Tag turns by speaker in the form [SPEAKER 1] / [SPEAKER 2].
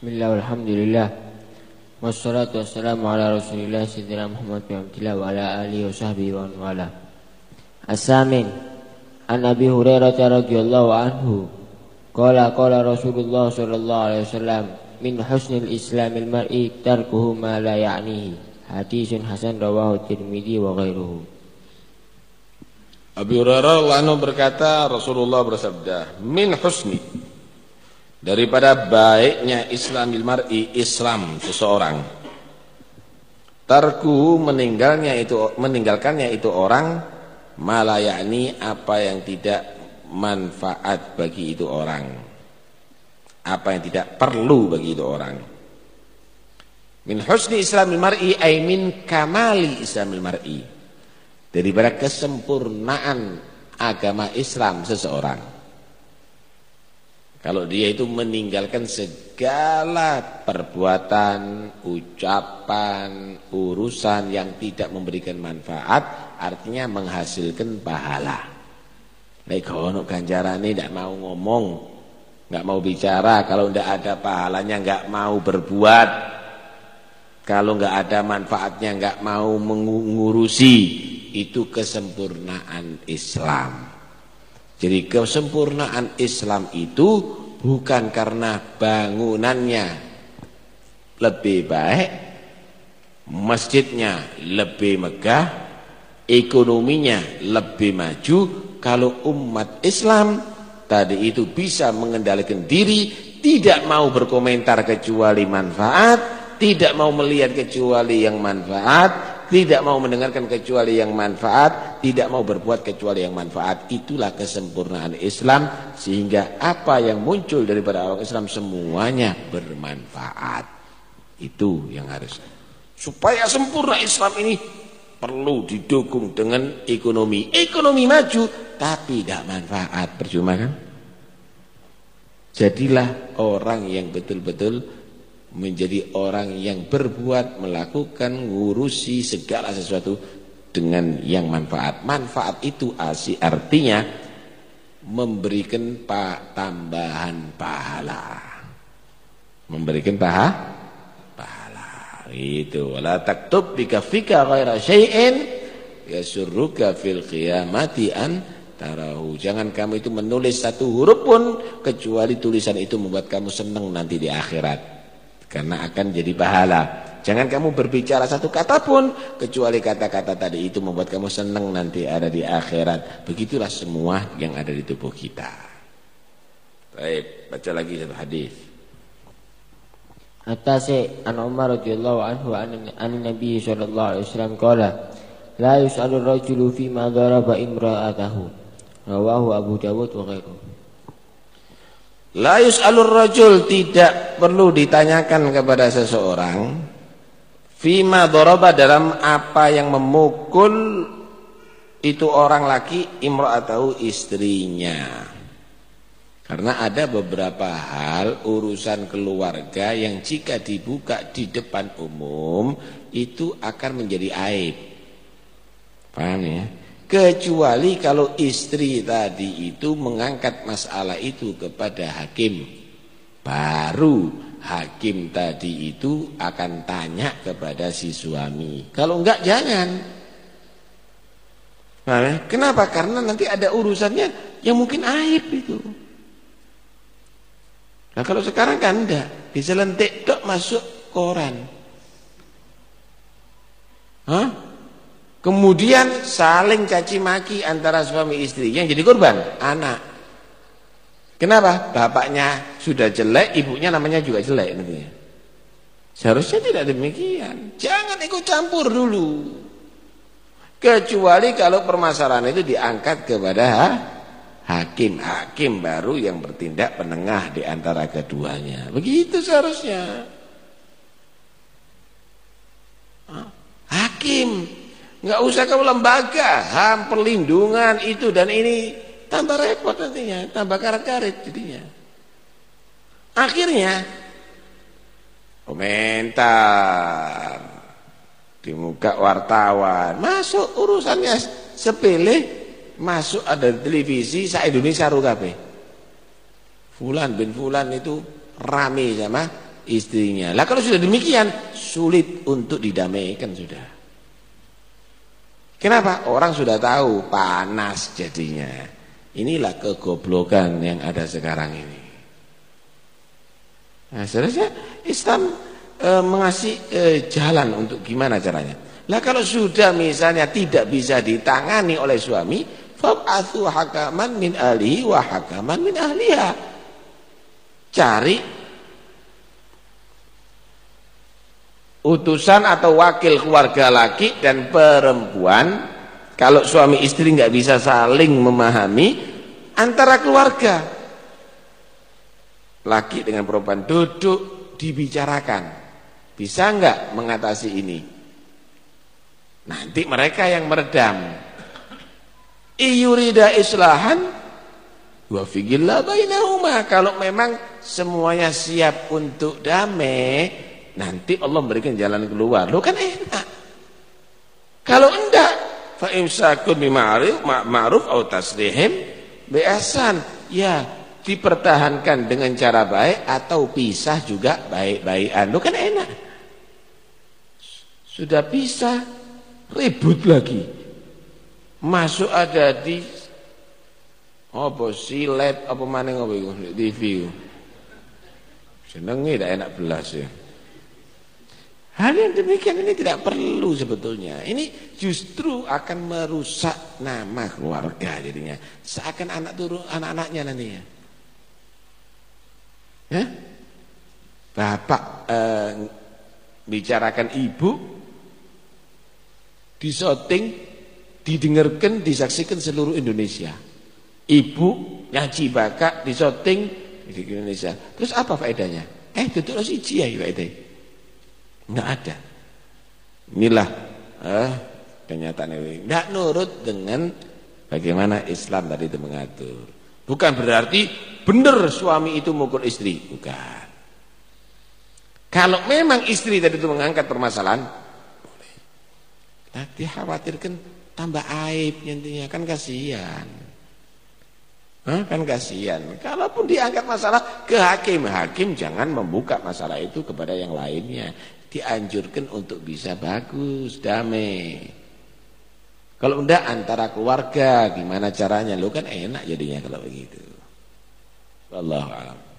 [SPEAKER 1] Bismillah, alhamdulillah. Wassalatu wassalamu ala rasulillah Sayyidina Muhammad bin Abdillah Wa ala alihi wa sahbihi wa wala As-samin An Abi Hurairah radhiyallahu anhu Qala qala Rasulullah sallallahu alaihi wasallam Min husnil islamil mar'i tarkuhu ma la ya'nihi. Hadisun hasan rawahu Tirmidzi wa ghairuhu.
[SPEAKER 2] Abi Hurairah anhu berkata Rasulullah bersabda min husni daripada baiknya Islamil mar'i Islam seseorang. Tarku meninggalnya itu meninggalkannya itu orang malayani apa yang tidak manfaat bagi itu orang. Apa yang tidak perlu bagi itu orang. Min husni Islamil mar'i ay min kamali Islamil mar'i. Daripada kesempurnaan agama Islam seseorang. Kalau dia itu meninggalkan segala perbuatan, ucapan, urusan yang tidak memberikan manfaat, artinya menghasilkan pahala. Kono ganjaran ini tidak mau ngomong, nggak mau bicara, kalau tidak ada pahalanya nggak mau berbuat, kalau nggak ada manfaatnya nggak mau mengurusi, itu kesempurnaan Islam. Jadi kesempurnaan Islam itu bukan karena bangunannya lebih baik, masjidnya lebih megah, ekonominya lebih maju. Kalau umat Islam tadi itu bisa mengendalikan diri, tidak mau berkomentar kecuali manfaat, tidak mau melihat kecuali yang manfaat, tidak mau mendengarkan kecuali yang manfaat, tidak mau berbuat kecuali yang manfaat. Itulah kesempurnaan Islam sehingga apa yang muncul daripada orang Islam semuanya bermanfaat. Itu yang harus. Supaya sempurna Islam ini perlu didukung dengan ekonomi. Ekonomi maju tapi tidak manfaat, percuma kan? Jadilah orang yang betul-betul menjadi orang yang berbuat, melakukan, ngurusi segala sesuatu dengan yang manfaat. Manfaat itu asli artinya memberikan pa, tambahan pahala. Memberikan paha, pahala. Itu. Wala taktub bika fika ghaira syai'in yasurruka fil qiyamati an tarahu. Jangan kamu itu menulis satu huruf pun kecuali tulisan itu membuat kamu senang nanti di akhirat karena akan jadi pahala. Jangan kamu berbicara satu kata pun kecuali kata-kata tadi itu membuat kamu senang nanti ada di akhirat. Begitulah semua yang ada di tubuh kita. Baik, baca lagi satu hadis.
[SPEAKER 1] Atase an Umar radhiyallahu anhu an Nabi sallallahu alaihi wasallam qala la yus'alu ar-rajulu fi ma daraba imra'atahu rawahu Abu Dawud wa ghairuhu
[SPEAKER 2] La yus'alur rajul tidak perlu ditanyakan kepada seseorang fima daraba dalam apa yang memukul itu orang laki imra'atahu istrinya. Karena ada beberapa hal urusan keluarga yang jika dibuka di depan umum itu akan menjadi aib. Paham ya? Kecuali kalau istri tadi itu mengangkat masalah itu kepada hakim. Baru hakim tadi itu akan tanya kepada si suami. Kalau enggak jangan. Nah, kenapa? Karena nanti ada urusannya yang mungkin aib itu. Nah kalau sekarang kan enggak. Bisa lentik dok masuk koran. Hah? Kemudian saling caci maki antara suami istri. Yang jadi korban anak. Kenapa? Bapaknya sudah jelek, ibunya namanya juga jelek. Seharusnya tidak demikian. Jangan ikut campur dulu. Kecuali kalau permasalahan itu diangkat kepada hakim. Hakim baru yang bertindak penengah di antara keduanya. Begitu seharusnya. Hakim Enggak usah kamu lembaga, HAM, perlindungan itu dan ini tambah repot nantinya, tambah karet-karet jadinya. Akhirnya komentar di muka wartawan, masuk urusannya sepele, masuk ada televisi, saya Indonesia rugape. Fulan bin Fulan itu rame sama istrinya. Lah kalau sudah demikian sulit untuk didamaikan sudah. Kenapa? Orang sudah tahu panas jadinya. Inilah kegoblokan yang ada sekarang ini. Nah, seharusnya Islam e, mengasih e, jalan untuk gimana caranya. Lah kalau sudah misalnya tidak bisa ditangani oleh suami, fab'athu hakaman min ahlihi wa hakaman min ahliha. Cari utusan atau wakil keluarga laki dan perempuan kalau suami istri nggak bisa saling memahami antara keluarga. Laki dengan perempuan duduk dibicarakan. Bisa nggak mengatasi ini? Nanti mereka yang meredam. Iyurida islahan wa figillah bainahuma. Kalau memang semuanya siap untuk damai nanti Allah memberikan jalan keluar lo kan enak kalau enggak fa imsakun bima'ruf ma'ruf atau tasrihim biasan ya dipertahankan dengan cara baik atau pisah juga baik-baikan. Lu kan enak. Sudah pisah, ribut lagi. Masuk ada di apa silet apa maning apa iku TV. Senenge tidak enak belas ya. Hal yang demikian ini tidak perlu sebetulnya. Ini justru akan merusak nama keluarga jadinya. Seakan anak turun anak-anaknya nanti ya. Bapak eh, bicarakan ibu disoting, didengarkan, disaksikan seluruh Indonesia. Ibu ngaji bakak disoting di Indonesia. Terus apa faedahnya? Eh, tutup siji ya faedah. Enggak ada. Inilah eh, kenyataan ini. Enggak nurut dengan bagaimana Islam tadi itu mengatur. Bukan berarti benar suami itu mukul istri, bukan. Kalau memang istri tadi itu mengangkat permasalahan, boleh. Nah, dikhawatirkan tambah aib nantinya kan kasihan. Hah, kan kasihan. Kalaupun diangkat masalah ke hakim, hakim jangan membuka masalah itu kepada yang lainnya. Dianjurkan untuk bisa bagus, damai. Kalau enggak antara keluarga gimana caranya? Lu kan enak jadinya kalau begitu. Wallahu a'lam.